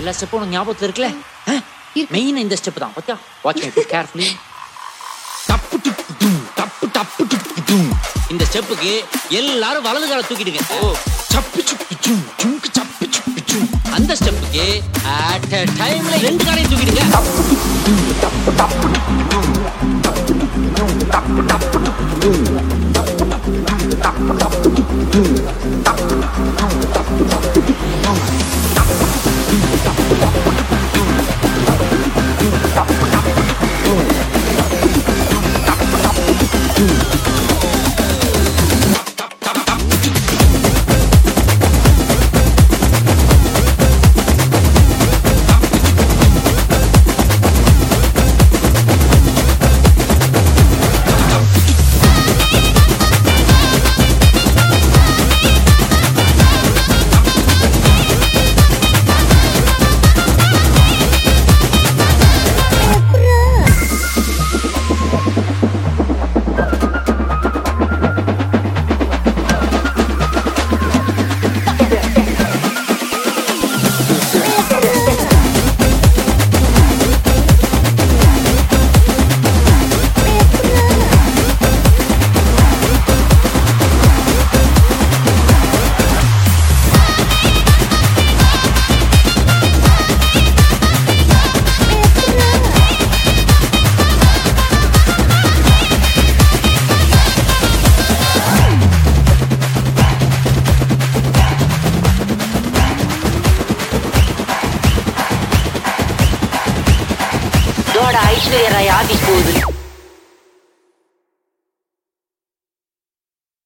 எல்லா ஸ்டெப்பும் உனக்கு ஞாபகத்துல இருக்குல்ல? இருக்கு. மெயின் இந்த ஸ்டெப் தான். பாத்தியா? வாட்ச் மீ கேர்ஃபுல்லி டப்பு டிப்பு டப்பு டப்பு டிப்பு இந்த ஸ்டெப்புக்கு எல்லாரும் வலது கால தூக்கிடுங்க ஓ சப்பு சுப்பு சும் சும்க்கு சப்பு சுப்பு சும் அந்த ஸ்டெப்புக்கு அட் டைம்ல ரெண்டு காலையும் தூக்கிடுங்க Ooh. ஐஸ்வர்யா ராய் ஆபீஸ் போகுது